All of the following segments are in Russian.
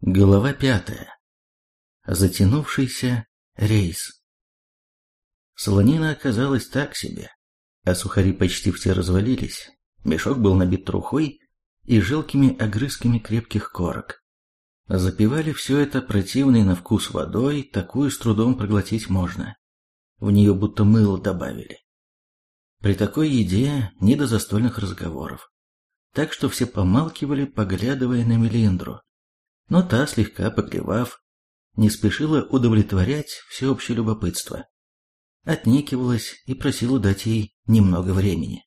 Глава пятая. Затянувшийся рейс. Солонина оказалась так себе, а сухари почти все развалились. Мешок был набит трухой и желкими огрызками крепких корок. Запивали все это противной на вкус водой, такую с трудом проглотить можно. В нее будто мыло добавили. При такой еде не до застольных разговоров. Так что все помалкивали, поглядывая на Мелиндру но та, слегка поклевав, не спешила удовлетворять всеобщее любопытство. Отнекивалась и просила дать ей немного времени.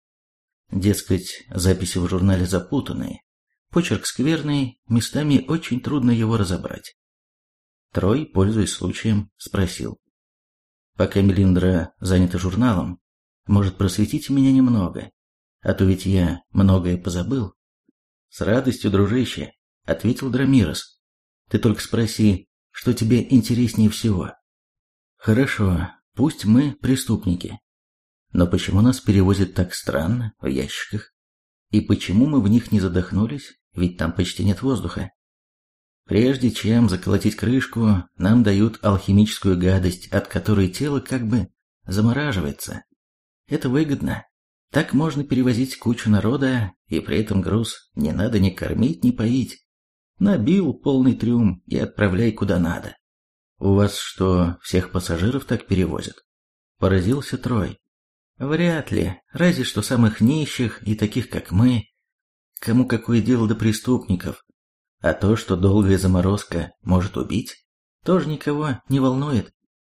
Дескать, записи в журнале запутанные, почерк скверный, местами очень трудно его разобрать. Трой, пользуясь случаем, спросил. «Пока Мелиндра занята журналом, может, просветите меня немного, а то ведь я многое позабыл». «С радостью, дружище», — ответил Драмирос. Ты только спроси, что тебе интереснее всего. Хорошо, пусть мы преступники. Но почему нас перевозят так странно, в ящиках? И почему мы в них не задохнулись, ведь там почти нет воздуха? Прежде чем заколотить крышку, нам дают алхимическую гадость, от которой тело как бы замораживается. Это выгодно. Так можно перевозить кучу народа, и при этом груз не надо ни кормить, ни поить. Набил полный трюм и отправляй куда надо. У вас что, всех пассажиров так перевозят? Поразился Трой. Вряд ли, разве что самых нищих и таких, как мы. Кому какое дело до преступников? А то, что долгая заморозка может убить, тоже никого не волнует.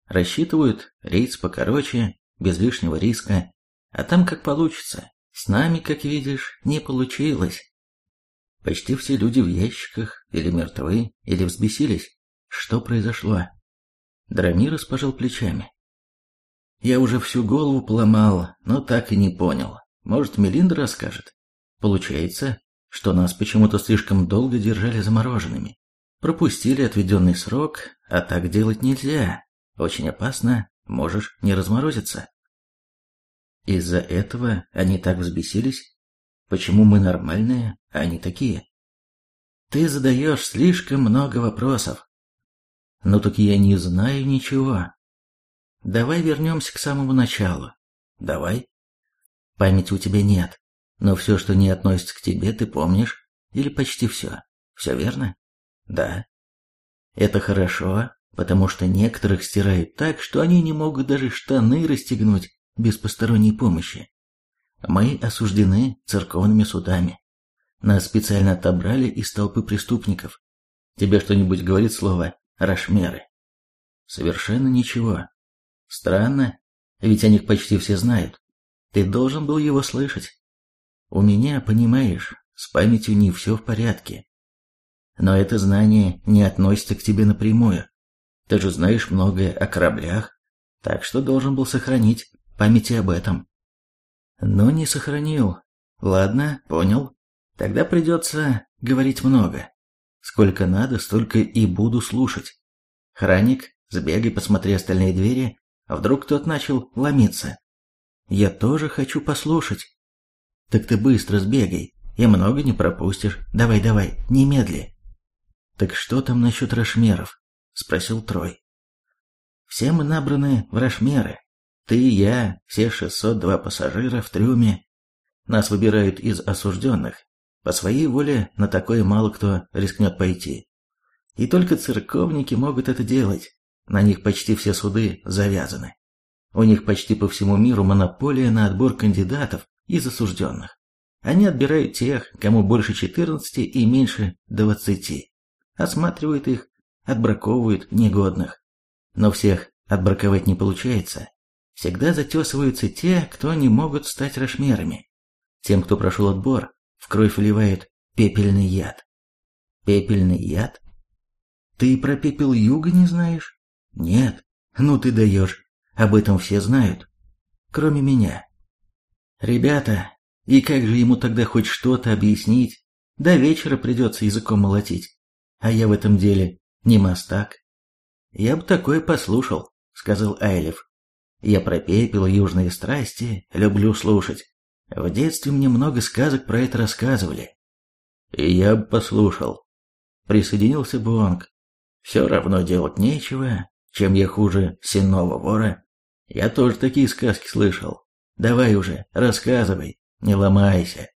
Рассчитывают рейс покороче, без лишнего риска, а там как получится. С нами, как видишь, не получилось. Почти все люди в ящиках или мертвы, или взбесились. Что произошло? Драмирос пожал плечами. Я уже всю голову поломал, но так и не понял. Может, Мелинда расскажет? Получается, что нас почему-то слишком долго держали замороженными. Пропустили отведенный срок, а так делать нельзя. Очень опасно, можешь не разморозиться. Из-за этого они так взбесились, Почему мы нормальные, а они такие? Ты задаешь слишком много вопросов. Ну так я не знаю ничего. Давай вернемся к самому началу. Давай. Памяти у тебя нет, но все, что не относится к тебе, ты помнишь, или почти все. Все верно? Да. Это хорошо, потому что некоторых стирают так, что они не могут даже штаны расстегнуть без посторонней помощи. Мы осуждены церковными судами. Нас специально отобрали из толпы преступников. Тебе что-нибудь говорит слово «рашмеры»? Совершенно ничего. Странно, ведь о них почти все знают. Ты должен был его слышать. У меня, понимаешь, с памятью не все в порядке. Но это знание не относится к тебе напрямую. Ты же знаешь многое о кораблях, так что должен был сохранить память об этом но не сохранил. Ладно, понял. Тогда придется говорить много. Сколько надо, столько и буду слушать. Храник, сбегай, посмотри остальные двери, а вдруг кто-то начал ломиться. Я тоже хочу послушать. Так ты быстро сбегай, и много не пропустишь. Давай, давай, немедли. Так что там насчет рашмеров? Спросил Трой. Все мы набраны в рашмеры. Ты, я, все 602 пассажира в трюме. Нас выбирают из осужденных. По своей воле на такое мало кто рискнет пойти. И только церковники могут это делать. На них почти все суды завязаны. У них почти по всему миру монополия на отбор кандидатов из осужденных. Они отбирают тех, кому больше 14 и меньше 20. Осматривают их, отбраковывают негодных. Но всех отбраковать не получается, Всегда затесываются те, кто не могут стать рашмерами. Тем, кто прошел отбор, в кровь вливают пепельный яд. Пепельный яд? Ты про пепел юга не знаешь? Нет. Ну ты даешь. Об этом все знают. Кроме меня. Ребята, и как же ему тогда хоть что-то объяснить? До вечера придется языком молотить. А я в этом деле не мастак. Я бы такое послушал, сказал Айлев. Я про пепел, южные страсти люблю слушать. В детстве мне много сказок про это рассказывали. И я бы послушал. присоединился Бонг. Все равно делать нечего, чем я хуже сенного вора. Я тоже такие сказки слышал. Давай уже, рассказывай, не ломайся.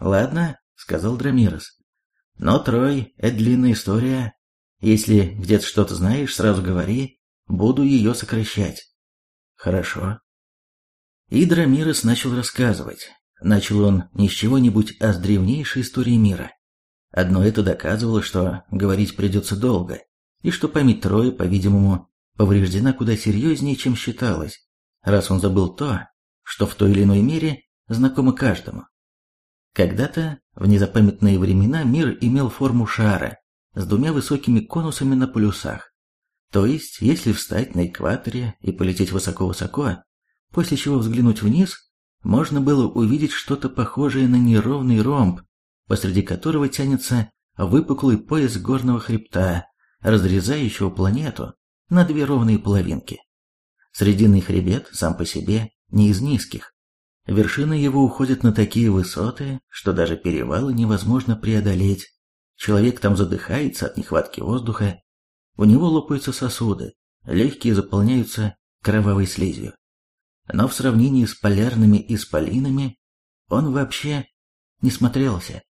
Ладно, сказал Драмирос. Но, Трой, это длинная история. Если где-то что-то знаешь, сразу говори, буду ее сокращать. Хорошо. И Драмирос начал рассказывать. Начал он не с чего-нибудь, а с древнейшей истории мира. Одно это доказывало, что говорить придется долго, и что память Троя, по-видимому, повреждена куда серьезнее, чем считалось, раз он забыл то, что в той или иной мере знакомо каждому. Когда-то, в незапамятные времена, мир имел форму шара с двумя высокими конусами на полюсах. То есть, если встать на экваторе и полететь высоко-высоко, после чего взглянуть вниз, можно было увидеть что-то похожее на неровный ромб, посреди которого тянется выпуклый пояс горного хребта, разрезающего планету на две ровные половинки. Срединный хребет сам по себе не из низких. Вершины его уходят на такие высоты, что даже перевалы невозможно преодолеть. Человек там задыхается от нехватки воздуха, у него лопаются сосуды, легкие заполняются кровавой слизью. Но в сравнении с полярными исполинами он вообще не смотрелся.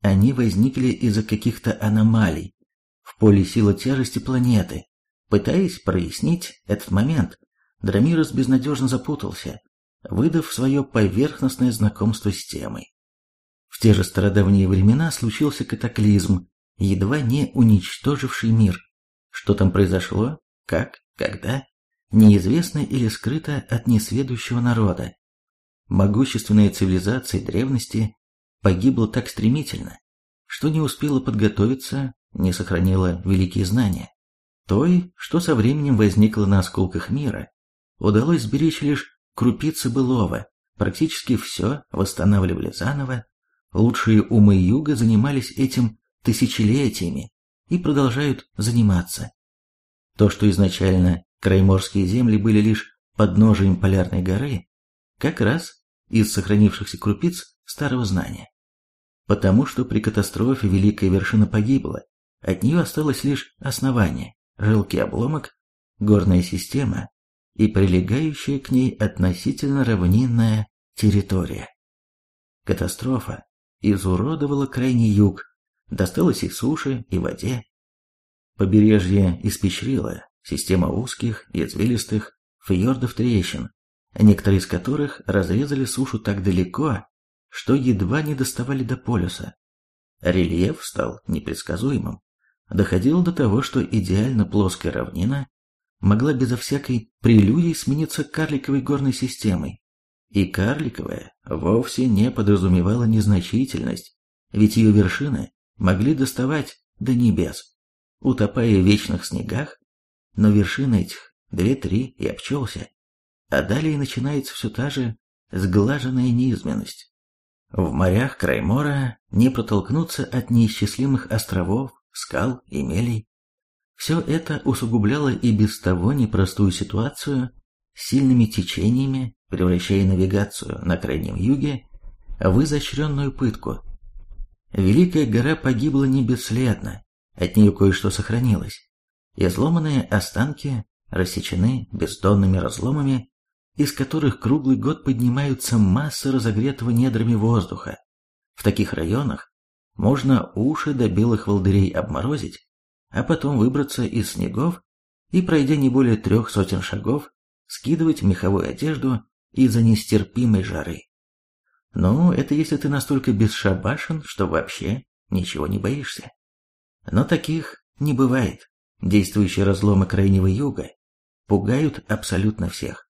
Они возникли из-за каких-то аномалий в поле силы тяжести планеты. Пытаясь прояснить этот момент, Драмирос безнадежно запутался, выдав свое поверхностное знакомство с темой. В те же стародавние времена случился катаклизм, едва не уничтоживший мир. Что там произошло, как, когда, неизвестно или скрыто от несведущего народа. Могущественная цивилизация древности погибла так стремительно, что не успела подготовиться, не сохранила великие знания. Той, что со временем возникло на осколках мира, удалось сберечь лишь крупицы былого, практически все восстанавливали заново, лучшие умы юга занимались этим тысячелетиями и продолжают заниматься. То, что изначально крайморские земли были лишь подножием полярной горы, как раз из сохранившихся крупиц старого знания. Потому что при катастрофе великая вершина погибла, от нее осталось лишь основание, жилкий обломок, горная система, и прилегающая к ней относительно равнинная территория. Катастрофа изуродовала крайний юг, досталась и суше, и воде. Побережье испещрило система узких и извилистых фьордов трещин, некоторые из которых разрезали сушу так далеко, что едва не доставали до полюса. Рельеф стал непредсказуемым. Доходило до того, что идеально плоская равнина могла безо всякой прелюдии смениться карликовой горной системой. И карликовая вовсе не подразумевала незначительность, ведь ее вершины могли доставать до небес, утопая в вечных снегах, но вершины этих две-три и обчелся, а далее начинается все та же сглаженная неизменность. В морях Краймора не протолкнуться от неисчислимых островов, скал и мелей, все это усугубляло и без того непростую ситуацию сильными течениями, превращая навигацию на Крайнем Юге в изощренную пытку. Великая гора погибла не бесследно, от нее кое-что сохранилось. Изломанные останки рассечены бездонными разломами, из которых круглый год поднимаются массы разогретого недрами воздуха. В таких районах можно уши до белых волдырей обморозить, а потом выбраться из снегов и, пройдя не более трех сотен шагов, скидывать меховую одежду из-за нестерпимой жары. Ну, это если ты настолько бесшабашен, что вообще ничего не боишься. Но таких не бывает. Действующие разломы Крайнего Юга пугают абсолютно всех.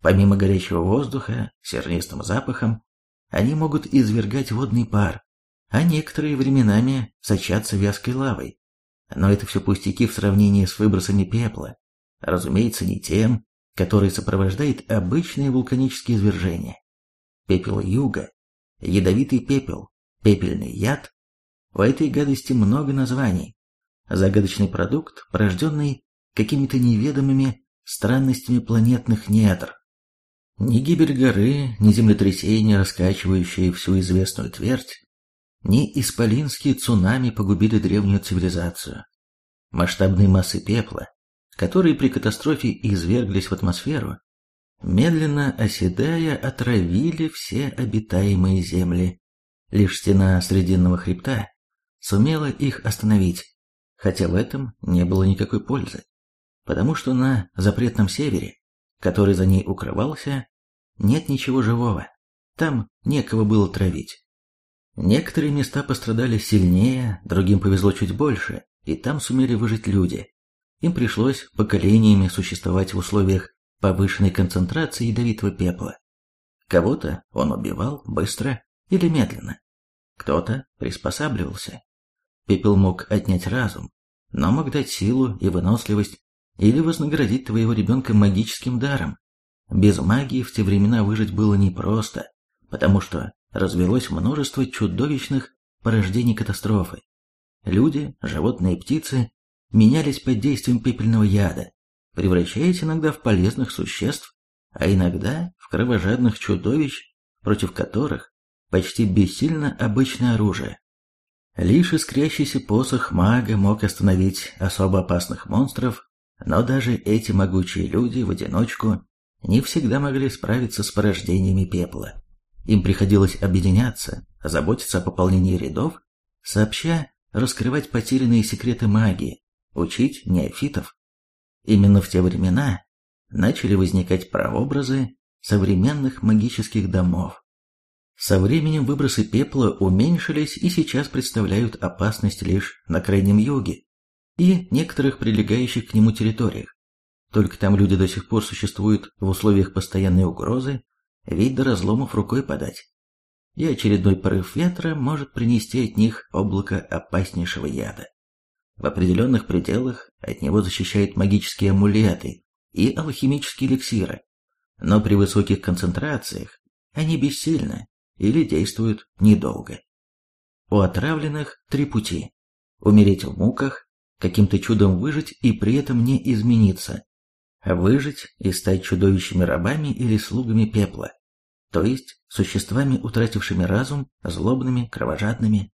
Помимо горячего воздуха, сернистым запахом, они могут извергать водный пар, а некоторые временами сочатся вязкой лавой. Но это все пустяки в сравнении с выбросами пепла. Разумеется, не тем, который сопровождает обычные вулканические извержения. Пепел юга, ядовитый пепел, пепельный яд. У этой гадости много названий. Загадочный продукт, порожденный какими-то неведомыми странностями планетных недр. Ни гибель горы, ни землетрясение, раскачивающее всю известную твердь, ни исполинские цунами погубили древнюю цивилизацию. Масштабные массы пепла, которые при катастрофе изверглись в атмосферу, медленно оседая, отравили все обитаемые земли. Лишь стена Срединного хребта сумела их остановить, хотя в этом не было никакой пользы, потому что на запретном севере, который за ней укрывался, нет ничего живого, там некого было травить. Некоторые места пострадали сильнее, другим повезло чуть больше, и там сумели выжить люди. Им пришлось поколениями существовать в условиях повышенной концентрации ядовитого пепла. Кого-то он убивал быстро или медленно, кто-то приспосабливался. Пепел мог отнять разум, но мог дать силу и выносливость или вознаградить твоего ребенка магическим даром. Без магии в те времена выжить было непросто, потому что развелось множество чудовищных порождений катастрофы. Люди, животные и птицы менялись под действием пепельного яда, превращаясь иногда в полезных существ, а иногда в кровожадных чудовищ, против которых почти бессильно обычное оружие. Лишь искрящийся посох мага мог остановить особо опасных монстров, но даже эти могучие люди в одиночку не всегда могли справиться с порождениями пепла. Им приходилось объединяться, заботиться о пополнении рядов, сообща раскрывать потерянные секреты магии, учить неофитов. Именно в те времена начали возникать прообразы современных магических домов. Со временем выбросы пепла уменьшились и сейчас представляют опасность лишь на Крайнем Юге и некоторых прилегающих к нему территориях. Только там люди до сих пор существуют в условиях постоянной угрозы ведь до разломов рукой подать. И очередной порыв ветра может принести от них облако опаснейшего яда. В определенных пределах от него защищают магические амулеты и алхимические эликсиры, но при высоких концентрациях они бессильны или действуют недолго. У отравленных три пути. Умереть в муках, каким-то чудом выжить и при этом не измениться, выжить и стать чудовищами рабами или слугами пепла, то есть существами, утратившими разум, злобными, кровожадными.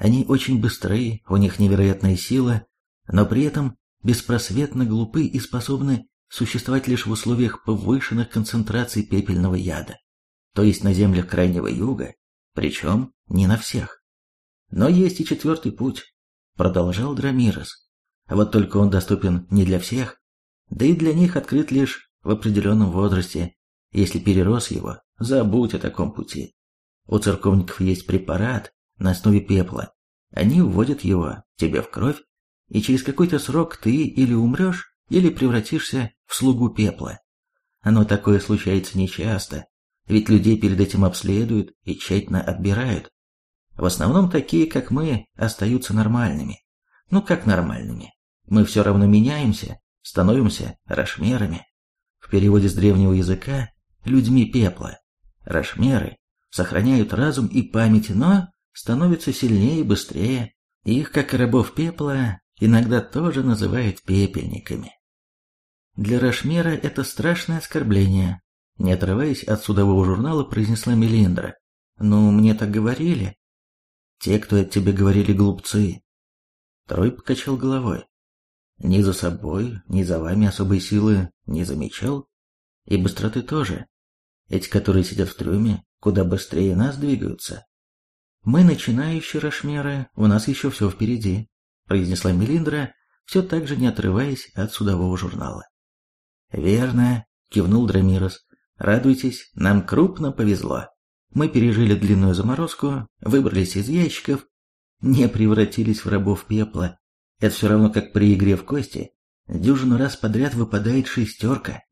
Они очень быстрые, у них невероятная сила, но при этом беспросветно глупы и способны существовать лишь в условиях повышенных концентраций пепельного яда, то есть на землях Крайнего Юга, причем не на всех. Но есть и четвертый путь, продолжал Драмирос. Вот только он доступен не для всех, да и для них открыт лишь в определенном возрасте. Если перерос его, забудь о таком пути. У церковников есть препарат на основе пепла. Они вводят его тебе в кровь, и через какой-то срок ты или умрешь, или превратишься в слугу пепла. Оно такое случается нечасто, ведь людей перед этим обследуют и тщательно отбирают. В основном такие, как мы, остаются нормальными. Ну как нормальными? Мы все равно меняемся, становимся рашмерами. В переводе с древнего языка «людьми пепла». Рашмеры сохраняют разум и память, но становятся сильнее и быстрее. Их, как рабов пепла, иногда тоже называют пепельниками. Для Рашмера это страшное оскорбление. Не отрываясь от судового журнала, произнесла Мелиндра. «Ну, мне так говорили». «Те, кто это тебе говорили, глупцы». Трой покачал головой. Ни за собой, ни за вами особой силы не замечал. И быстроты тоже. Эти, которые сидят в трюме, куда быстрее нас двигаются. Мы начинающие Рашмеры, у нас еще все впереди, произнесла Мелиндра, все так же не отрываясь от судового журнала. Верно, кивнул Драмирос. Радуйтесь, нам крупно повезло. Мы пережили длинную заморозку, выбрались из ящиков, не превратились в рабов пепла это все равно как при игре в кости. Дюжину раз подряд выпадает шестерка.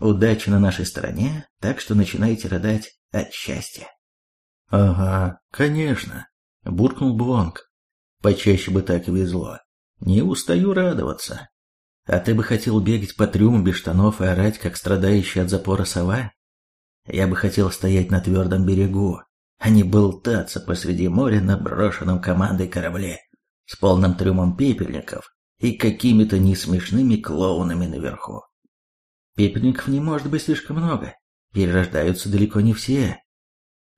Удача на нашей стороне, так что начинайте рыдать от счастья. Ага, конечно, буркнул Блонг. Почаще бы так и везло. Не устаю радоваться. А ты бы хотел бегать по трюму без штанов и орать, как страдающий от запора сова? Я бы хотел стоять на твердом берегу, а не болтаться посреди моря на брошенном командой корабле с полным трюмом пепельников и какими-то несмешными клоунами наверху. Пепельников не может быть слишком много, перерождаются далеко не все.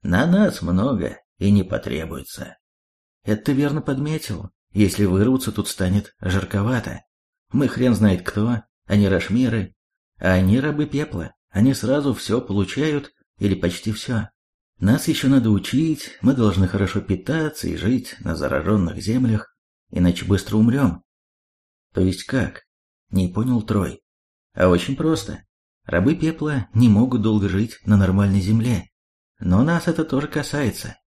На нас много и не потребуется. Это ты верно подметил. Если вырваться, тут станет жарковато. Мы хрен знает кто, они рашмиры, а они рабы пепла. Они сразу все получают, или почти все. Нас еще надо учить, мы должны хорошо питаться и жить на зараженных землях, иначе быстро умрем. То есть как? Не понял Трой. А очень просто. Рабы пепла не могут долго жить на нормальной земле. Но нас это тоже касается.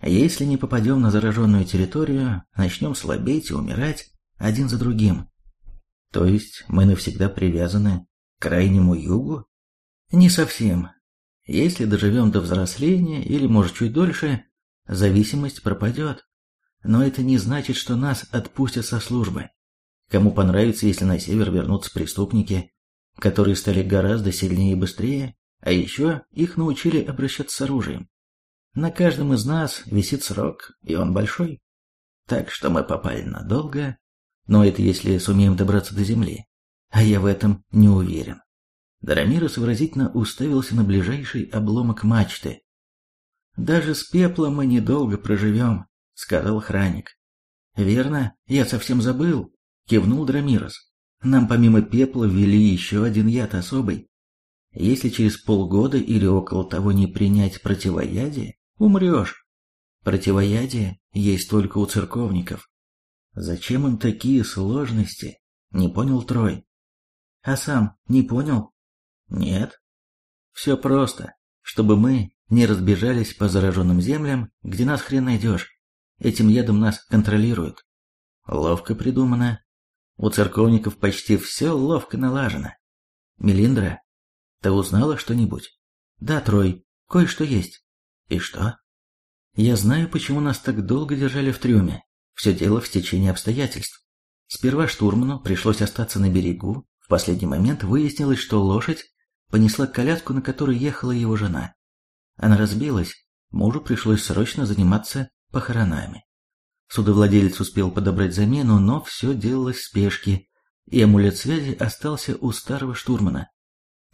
Если не попадем на зараженную территорию, начнем слабеть и умирать один за другим. То есть мы навсегда привязаны к крайнему югу? Не совсем. Если доживем до взросления или, может, чуть дольше, зависимость пропадет. Но это не значит, что нас отпустят со службы. Кому понравится, если на север вернутся преступники, которые стали гораздо сильнее и быстрее, а еще их научили обращаться с оружием. На каждом из нас висит срок, и он большой. Так что мы попали надолго, но это если сумеем добраться до земли. А я в этом не уверен. Дарамирос выразительно уставился на ближайший обломок мачты. «Даже с пеплом мы недолго проживем», — сказал охранник. «Верно, я совсем забыл», — кивнул Драмирос. «Нам помимо пепла ввели еще один яд особый. Если через полгода или около того не принять противоядие, умрешь. Противоядие есть только у церковников. Зачем им такие сложности? Не понял Трой. А сам не понял? Нет. Все просто. Чтобы мы не разбежались по зараженным землям, где нас хрен найдешь. Этим ядом нас контролируют. Ловко придумано. У церковников почти все ловко налажено. Мелиндра, ты узнала что-нибудь? Да, Трой, кое-что есть. И что? Я знаю, почему нас так долго держали в трюме. Все дело в стечении обстоятельств. Сперва штурману пришлось остаться на берегу. В последний момент выяснилось, что лошадь понесла коляску, на которой ехала его жена. Она разбилась, мужу пришлось срочно заниматься похоронами. Судовладелец успел подобрать замену, но все делалось в спешке, и амулет связи остался у старого штурмана.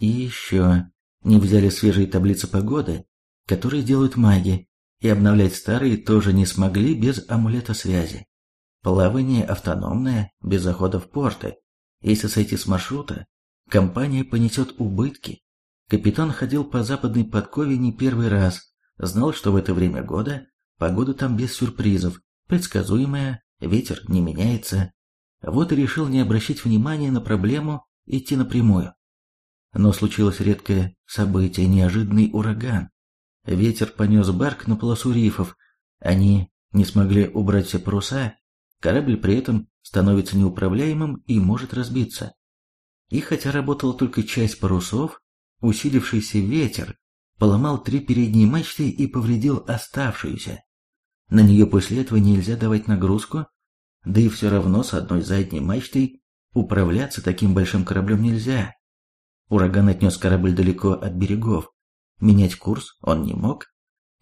И еще не взяли свежие таблицы погоды, которые делают маги, и обновлять старые тоже не смогли без амулета связи. Плавание автономное, без захода в порты. Если сойти с маршрута, компания понесет убытки. Капитан ходил по западной подкове не первый раз, знал, что в это время года погода там без сюрпризов, предсказуемая, ветер не меняется. Вот и решил не обращать внимания на проблему, идти напрямую. Но случилось редкое событие, неожиданный ураган. Ветер понес барк на полосу рифов. Они не смогли убрать все паруса. Корабль при этом становится неуправляемым и может разбиться. И хотя работала только часть парусов, усилившийся ветер поломал три передние мачты и повредил оставшуюся. На нее после этого нельзя давать нагрузку, да и все равно с одной задней мачтой управляться таким большим кораблем нельзя. Ураган отнес корабль далеко от берегов, Менять курс он не мог,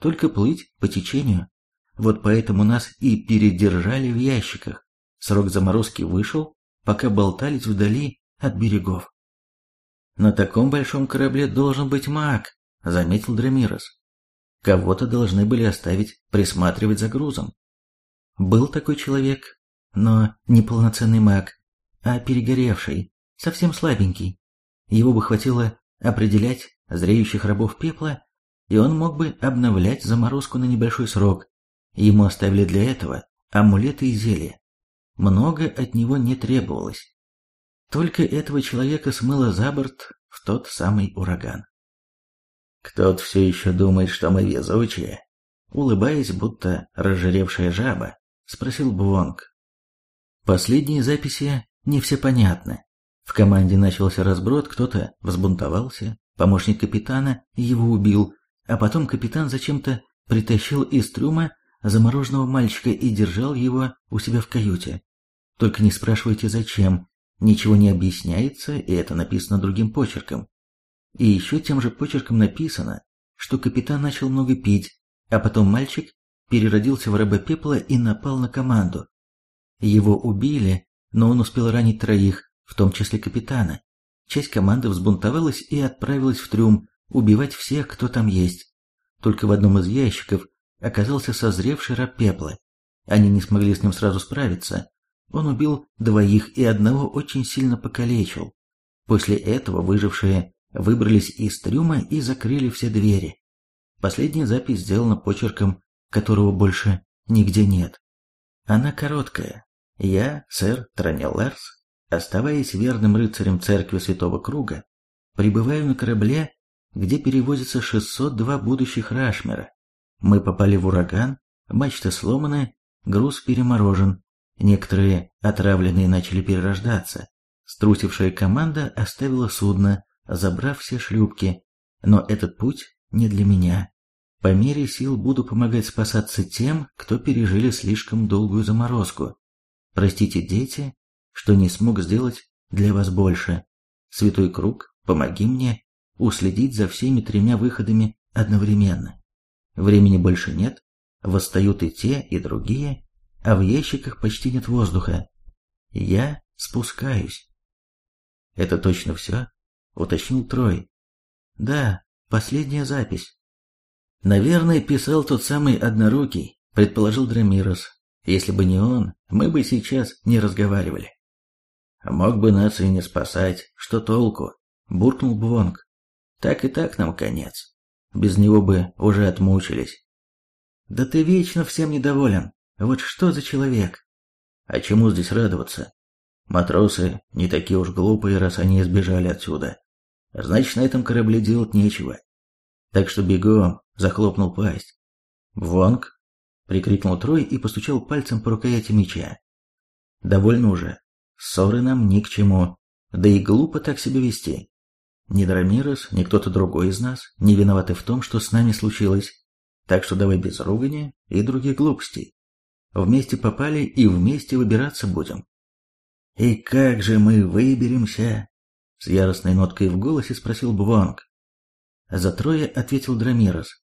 только плыть по течению. Вот поэтому нас и передержали в ящиках. Срок заморозки вышел, пока болтались вдали от берегов. На таком большом корабле должен быть маг, заметил Драмирос. Кого-то должны были оставить присматривать за грузом. Был такой человек, но не полноценный маг, а перегоревший, совсем слабенький. Его бы хватило определять зреющих рабов пепла, и он мог бы обновлять заморозку на небольшой срок. Ему оставили для этого амулеты и зелья. Много от него не требовалось. Только этого человека смыло за борт в тот самый ураган. «Кто-то все еще думает, что мы везучие?» Улыбаясь, будто разжиревшая жаба, спросил Бвонг. Последние записи не все понятны. В команде начался разброд, кто-то взбунтовался, Помощник капитана его убил, а потом капитан зачем-то притащил из трюма замороженного мальчика и держал его у себя в каюте. Только не спрашивайте зачем, ничего не объясняется, и это написано другим почерком. И еще тем же почерком написано, что капитан начал много пить, а потом мальчик переродился в раба пепла и напал на команду. Его убили, но он успел ранить троих, в том числе капитана. Часть команды взбунтовалась и отправилась в трюм убивать всех, кто там есть. Только в одном из ящиков оказался созревший раб пепла. Они не смогли с ним сразу справиться. Он убил двоих и одного очень сильно покалечил. После этого выжившие выбрались из трюма и закрыли все двери. Последняя запись сделана почерком, которого больше нигде нет. Она короткая. Я, сэр Транелларс, оставаясь верным рыцарем церкви Святого Круга, прибываю на корабле, где перевозится 602 будущих Рашмера. Мы попали в ураган, мачта сломана, груз переморожен, некоторые отравленные начали перерождаться. Струсившая команда оставила судно, забрав все шлюпки, но этот путь не для меня. По мере сил буду помогать спасаться тем, кто пережили слишком долгую заморозку. Простите, дети, что не смог сделать для вас больше. Святой Круг, помоги мне уследить за всеми тремя выходами одновременно. Времени больше нет, восстают и те, и другие, а в ящиках почти нет воздуха. Я спускаюсь. Это точно все? Уточнил Трой. Да, последняя запись. Наверное, писал тот самый однорукий, предположил Драмирос. Если бы не он, мы бы сейчас не разговаривали. Мог бы нас и не спасать, что толку, буркнул Бвонг. Так и так нам конец. Без него бы уже отмучились. Да ты вечно всем недоволен. Вот что за человек? А чему здесь радоваться? Матросы не такие уж глупые, раз они избежали отсюда. Значит, на этом корабле делать нечего. Так что бегом, захлопнул пасть. «Вонг!» — прикрикнул Трой и постучал пальцем по рукояти меча. «Довольно уже. Ссоры нам ни к чему. Да и глупо так себя вести. Ни Драмирос, ни кто-то другой из нас не виноваты в том, что с нами случилось. Так что давай без ругания и других глупостей. Вместе попали и вместе выбираться будем». «И как же мы выберемся?» С яростной ноткой в голосе спросил Бвонг. За трое ответил Драмирос.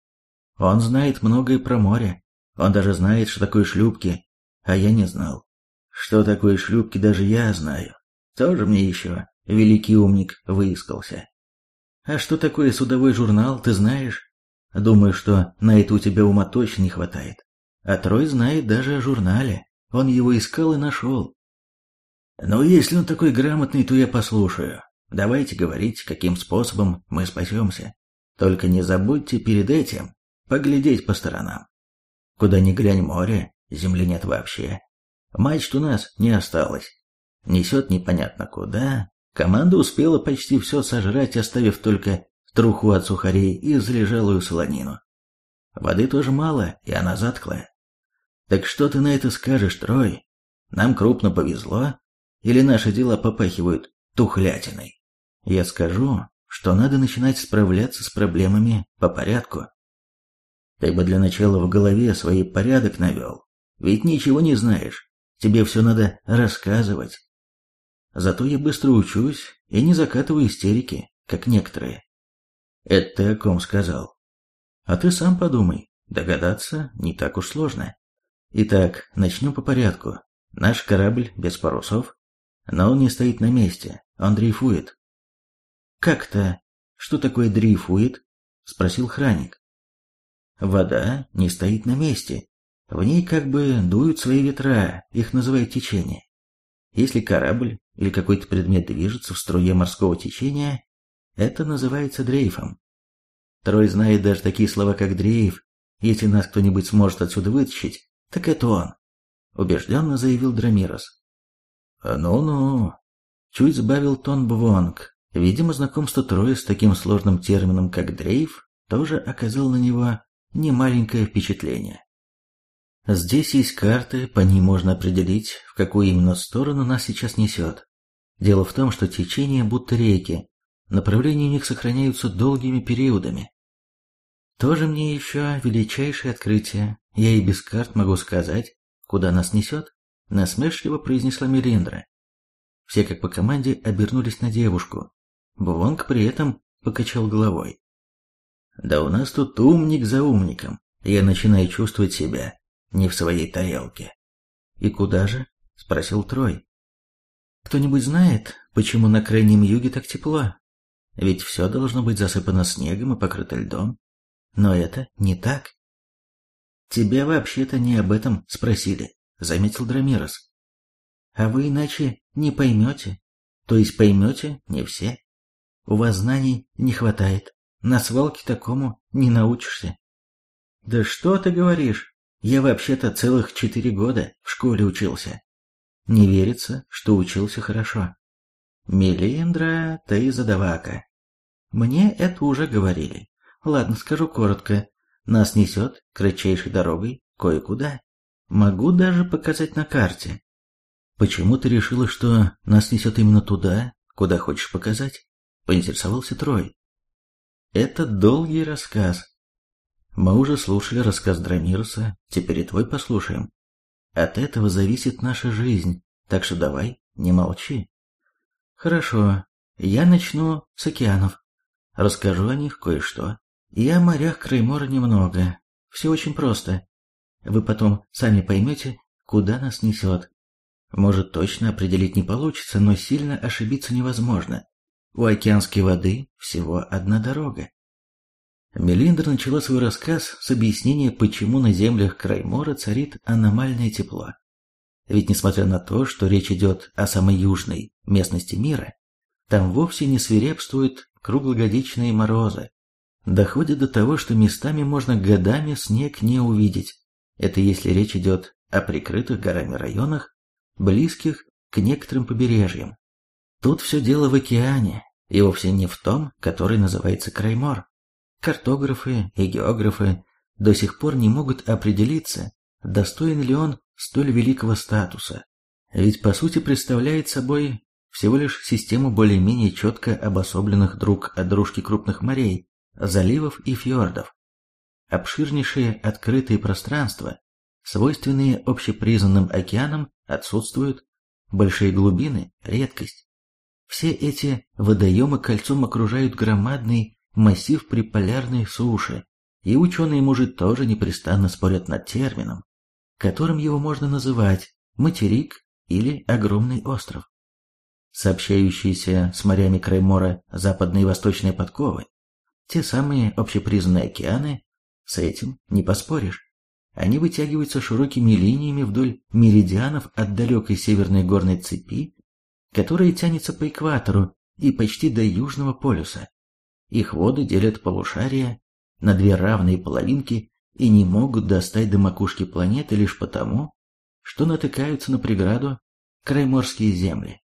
Он знает многое про море. Он даже знает, что такое шлюпки, а я не знал. Что такое шлюпки, даже я знаю. Тоже мне еще великий умник выискался. А что такое судовой журнал, ты знаешь? Думаю, что на это у тебя ума точно не хватает. А Трой знает даже о журнале. Он его искал и нашел. Ну, если он такой грамотный, то я послушаю. Давайте говорить, каким способом мы спасемся. Только не забудьте перед этим поглядеть по сторонам. Куда ни глянь море, земли нет вообще. Мачт у нас не осталось. Несет непонятно куда. Команда успела почти все сожрать, оставив только труху от сухарей и залежалую солонину. Воды тоже мало, и она затклая. Так что ты на это скажешь, Трой? Нам крупно повезло? Или наши дела попахивают тухлятиной? Я скажу, что надо начинать справляться с проблемами по порядку. Ты бы для начала в голове свой порядок навел. Ведь ничего не знаешь. Тебе все надо рассказывать. Зато я быстро учусь и не закатываю истерики, как некоторые. Это ты о ком сказал? А ты сам подумай. Догадаться не так уж сложно. Итак, начнем по порядку. Наш корабль без парусов, но он не стоит на месте, он дрейфует. Как-то? Что такое дрейфует? Спросил Храник. Вода не стоит на месте. В ней как бы дуют свои ветра, их называют течение. Если корабль или какой-то предмет движется в струе морского течения, это называется дрейфом. Трой знает даже такие слова, как дрейф. Если нас кто-нибудь сможет отсюда вытащить, так это он, убежденно заявил Драмирос. Ну-ну, чуть сбавил тон Бвонг. Видимо, знакомство Троя с таким сложным термином, как дрейф, тоже оказало на него немаленькое впечатление. Здесь есть карты, по ним можно определить, в какую именно сторону нас сейчас несет. Дело в том, что течения будто реки, направления у них сохраняются долгими периодами. Тоже мне еще величайшее открытие. Я и без карт могу сказать, куда нас несет, насмешливо произнесла Мелиндра. Все как по команде обернулись на девушку. Бвонг при этом покачал головой. Да у нас тут умник за умником. Я начинаю чувствовать себя не в своей тарелке. И куда же? Спросил Трой. Кто-нибудь знает, почему на крайнем юге так тепло? Ведь все должно быть засыпано снегом и покрыто льдом. Но это не так. Тебя вообще-то не об этом спросили, заметил Драмирос. А вы иначе не поймете. То есть поймете не все. У вас знаний не хватает. На свалке такому не научишься. Да что ты говоришь? Я вообще-то целых четыре года в школе учился. Не верится, что учился хорошо. Мелиндра, ты задавака. Мне это уже говорили. Ладно, скажу коротко. Нас несет кратчайшей дорогой кое-куда. Могу даже показать на карте. Почему ты решила, что нас несет именно туда, куда хочешь показать? Поинтересовался Трой. Это долгий рассказ. Мы уже слушали рассказ Драмируса, теперь и твой послушаем. От этого зависит наша жизнь, так что давай, не молчи. Хорошо, я начну с океанов. Расскажу о них кое-что. И о морях Краймора немного. Все очень просто. Вы потом сами поймете, куда нас несет. Может, точно определить не получится, но сильно ошибиться невозможно. У океанской воды всего одна дорога. Мелиндра начала свой рассказ с объяснения, почему на землях Краймора царит аномальное тепло. Ведь несмотря на то, что речь идет о самой южной местности мира, там вовсе не свирепствуют круглогодичные морозы. Доходит до того, что местами можно годами снег не увидеть. Это если речь идет о прикрытых горами районах, близких к некоторым побережьям. Тут все дело в океане, и вовсе не в том, который называется Краймор. Картографы и географы до сих пор не могут определиться, достоин ли он столь великого статуса. Ведь по сути представляет собой всего лишь систему более-менее четко обособленных друг от дружки крупных морей, заливов и фьордов. Обширнейшие открытые пространства, свойственные общепризнанным океанам, отсутствуют, большие глубины – редкость. Все эти водоемы кольцом окружают громадный массив приполярной суши, и ученые мужи тоже непрестанно спорят над термином, которым его можно называть материк или огромный остров. Сообщающиеся с морями Краймора западные и восточные подковы, те самые общепризнанные океаны, с этим не поспоришь. Они вытягиваются широкими линиями вдоль меридианов от далекой северной горной цепи, которая тянется по экватору и почти до Южного полюса. Их воды делят полушария на две равные половинки и не могут достать до макушки планеты лишь потому, что натыкаются на преграду крайморские земли.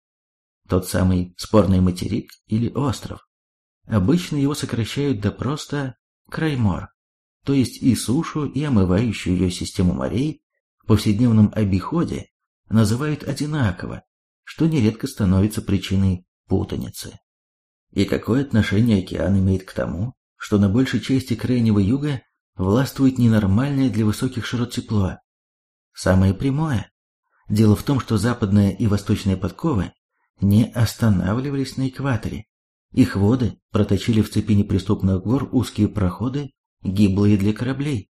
Тот самый спорный материк или остров. Обычно его сокращают до просто краймор, то есть и сушу, и омывающую ее систему морей в повседневном обиходе называют одинаково, что нередко становится причиной путаницы. И какое отношение океан имеет к тому, что на большей части Крайнего Юга властвует ненормальное для высоких широт тепло? Самое прямое. Дело в том, что западная и восточная подковы не останавливались на экваторе. Их воды проточили в цепи неприступных гор узкие проходы, гиблые для кораблей.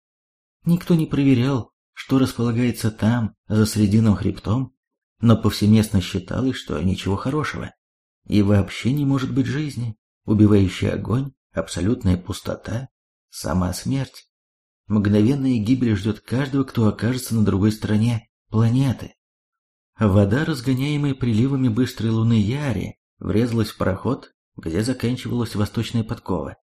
Никто не проверял, что располагается там, за срединным хребтом, но повсеместно считалось, что ничего хорошего. И вообще не может быть жизни, убивающий огонь, абсолютная пустота, сама смерть. Мгновенная гибель ждет каждого, кто окажется на другой стороне планеты. Вода, разгоняемая приливами быстрой луны Яри, врезалась в проход, где заканчивалась восточная подкова.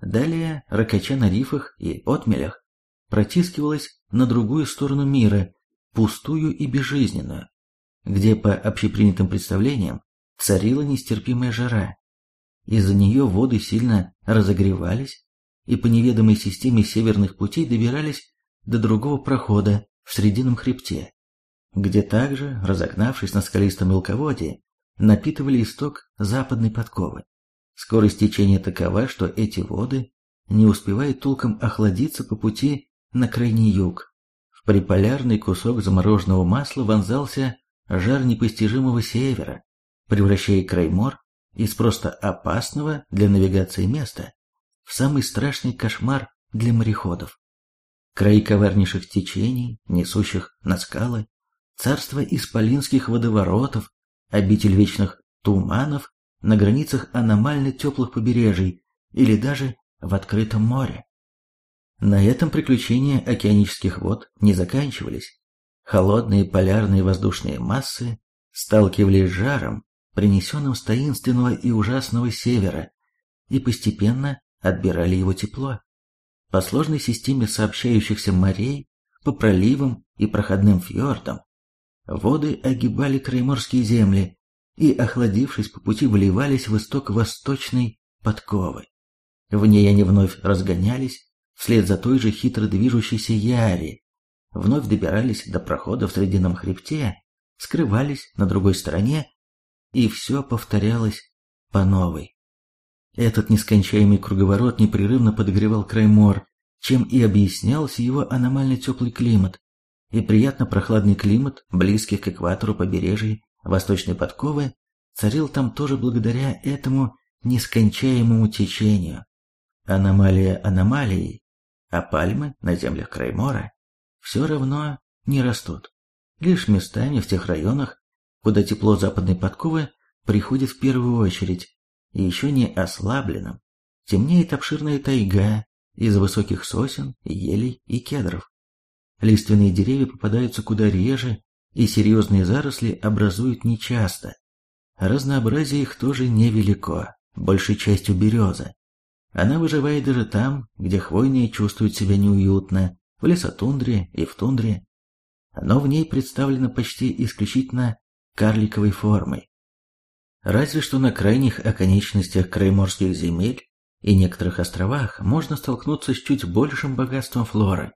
Далее, ракача на рифах и отмелях, протискивалась на другую сторону мира, пустую и безжизненную, где, по общепринятым представлениям, царила нестерпимая жара. Из-за нее воды сильно разогревались и по неведомой системе северных путей добирались до другого прохода в Срединном хребте, где также, разогнавшись на скалистом мелководье, напитывали исток западной подковы. Скорость течения такова, что эти воды не успевают толком охладиться по пути на крайний юг. В приполярный кусок замороженного масла вонзался жар непостижимого севера, превращая Краймор из просто опасного для навигации места в самый страшный кошмар для мореходов. Краи коварнейших течений, несущих на скалы, царство исполинских водоворотов, обитель вечных туманов на границах аномально теплых побережий или даже в открытом море. На этом приключения океанических вод не заканчивались. Холодные полярные воздушные массы сталкивались с жаром, принесенным с таинственного и ужасного севера, и постепенно отбирали его тепло. По сложной системе сообщающихся морей, по проливам и проходным фьордам, воды огибали крайморские земли и, охладившись по пути, вливались в исток восточной подковы. В ней они вновь разгонялись, вслед за той же хитро движущейся Яри, вновь добирались до прохода в Срединном хребте, скрывались на другой стороне, и все повторялось по новой. Этот нескончаемый круговорот непрерывно подогревал Краймор, чем и объяснялся его аномально теплый климат и приятно прохладный климат близких к экватору побережий Восточной подковы царил там тоже благодаря этому нескончаемому течению. Аномалия аномалией, а пальмы на землях Краймора все равно не растут. Лишь местами в тех районах, куда тепло западной подковы приходит в первую очередь, и еще не ослабленным, темнеет обширная тайга из высоких сосен, елей и кедров. Лиственные деревья попадаются куда реже, и серьезные заросли образуют нечасто. Разнообразие их тоже невелико, большей частью береза. Она выживает даже там, где хвойные чувствуют себя неуютно, в лесотундре и в тундре. Но в ней представлено почти исключительно карликовой формой. Разве что на крайних оконечностях крайморских земель и некоторых островах можно столкнуться с чуть большим богатством флоры.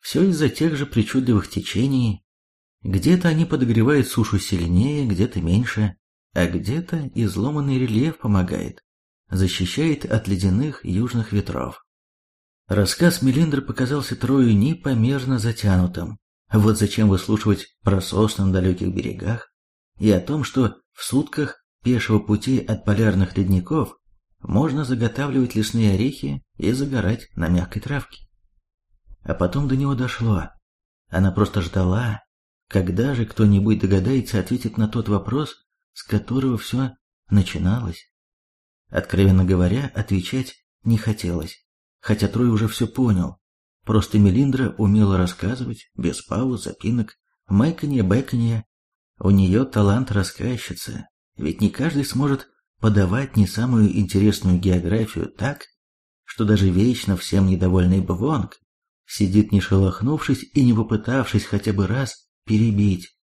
Все из-за тех же причудливых течений. Где-то они подогревают сушу сильнее, где-то меньше, а где-то изломанный рельеф помогает, защищает от ледяных южных ветров. Рассказ Мелиндры показался Трою непомерно затянутым. Вот зачем выслушивать про сосны на далеких берегах и о том, что в сутках пешего пути от полярных ледников можно заготавливать лесные орехи и загорать на мягкой травке. А потом до него дошло. Она просто ждала, когда же кто-нибудь догадается ответить на тот вопрос, с которого все начиналось. Откровенно говоря, отвечать не хотелось, хотя Трой уже все понял. Просто Мелиндра умела рассказывать, без пауз, запинок, майканье-бэканье. У нее талант рассказчицы, ведь не каждый сможет подавать не самую интересную географию так, что даже вечно всем недовольный Бвонг сидит не шелохнувшись и не попытавшись хотя бы раз перебить.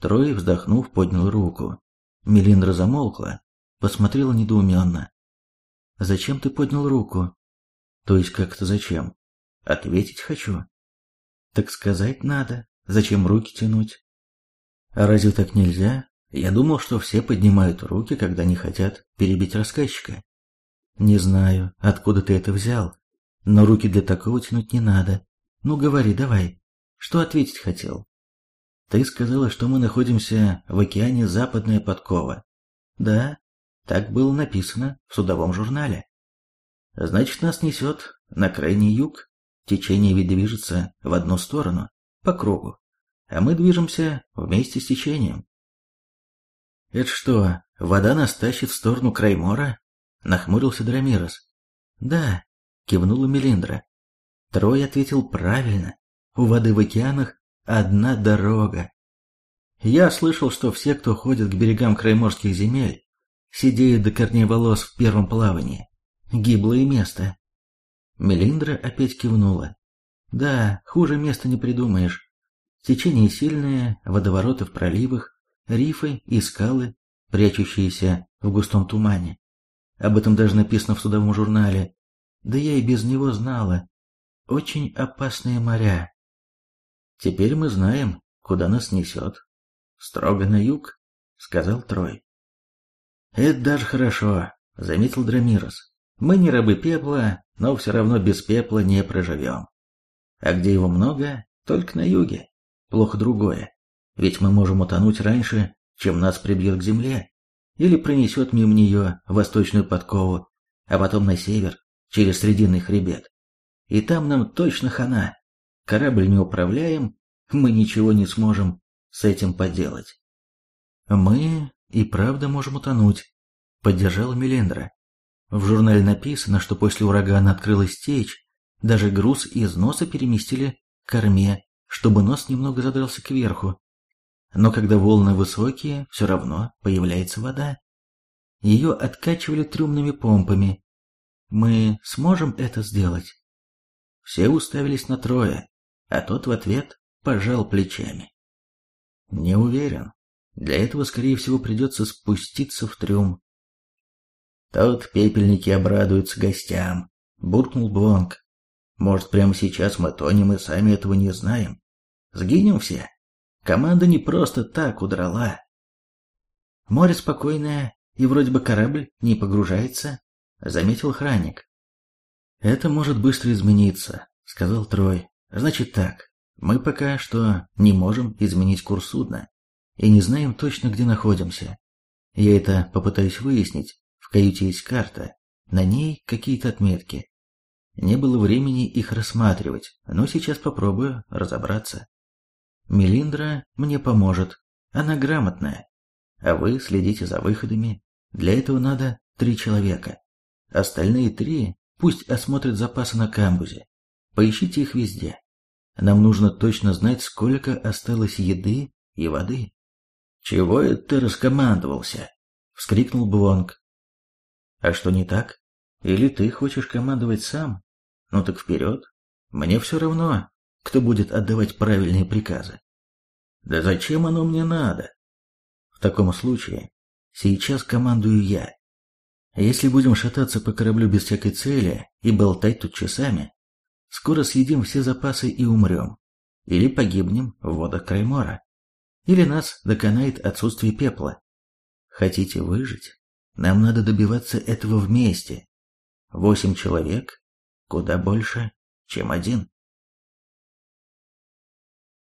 Трой, вздохнув, поднял руку. Мелиндра замолкла, посмотрела недоуменно. «Зачем ты поднял руку?» «То есть как-то зачем?» «Ответить хочу». «Так сказать надо. Зачем руки тянуть?» «А разве так нельзя?» Я думал, что все поднимают руки, когда не хотят перебить рассказчика. Не знаю, откуда ты это взял, но руки для такого тянуть не надо. Ну говори, давай. Что ответить хотел? Ты сказала, что мы находимся в океане Западная Подкова. Да, так было написано в судовом журнале. Значит, нас несет на крайний юг. Течение ведь движется в одну сторону, по кругу, а мы движемся вместе с течением. «Это что, вода нас тащит в сторону Краймора?» — нахмурился Драмирос. «Да», — кивнула Мелиндра. Трой ответил правильно. У воды в океанах одна дорога. Я слышал, что все, кто ходит к берегам крайморских земель, сидеют до корней волос в первом плавании. Гиблое место. Мелиндра опять кивнула. Да, хуже места не придумаешь. Течение сильное, водовороты в проливах, рифы и скалы, прячущиеся в густом тумане. Об этом даже написано в судовом журнале. Да я и без него знала. Очень опасные моря. Теперь мы знаем, куда нас несет. Строго на юг, сказал Трой. Это даже хорошо, заметил Драмирос. Мы не рабы пепла, но все равно без пепла не проживем. А где его много, только на юге. Плохо другое. Ведь мы можем утонуть раньше, чем нас прибьет к земле, или принесет мимо нее восточную подкову, а потом на север, через Срединный хребет. И там нам точно хана. Корабль не управляем, мы ничего не сможем с этим поделать. Мы и правда можем утонуть, поддержала Мелендра. В журнале написано, что после урагана открылась течь, Даже груз из носа переместили к корме, чтобы нос немного задрался кверху. Но когда волны высокие, все равно появляется вода. Ее откачивали трюмными помпами. Мы сможем это сделать? Все уставились на Троя, а тот в ответ пожал плечами. Не уверен. Для этого, скорее всего, придется спуститься в трюм. Тот пепельники обрадуются гостям, буркнул Блонг. Может, прямо сейчас мы тонем и сами этого не знаем. Сгинем все. Команда не просто так удрала. Море спокойное, и вроде бы корабль не погружается, заметил охранник. Это может быстро измениться, сказал Трой. Значит так, мы пока что не можем изменить курс судна и не знаем точно, где находимся. Я это попытаюсь выяснить. В каюте есть карта, на ней какие-то отметки. Не было времени их рассматривать, но сейчас попробую разобраться. Мелиндра мне поможет, она грамотная. А вы следите за выходами. Для этого надо три человека. Остальные три пусть осмотрят запасы на камбузе. Поищите их везде. Нам нужно точно знать, сколько осталось еды и воды. «Чего это ты раскомандовался?» — вскрикнул Блонг. «А что не так? Или ты хочешь командовать сам? Ну так вперед. Мне все равно, кто будет отдавать правильные приказы. Да зачем оно мне надо? В таком случае, сейчас командую я. Если будем шататься по кораблю без всякой цели и болтать тут часами, скоро съедим все запасы и умрем. Или погибнем в водах Краймора. Или нас доконает отсутствие пепла. Хотите выжить? Нам надо добиваться этого вместе. Восемь человек Куда больше, чем один.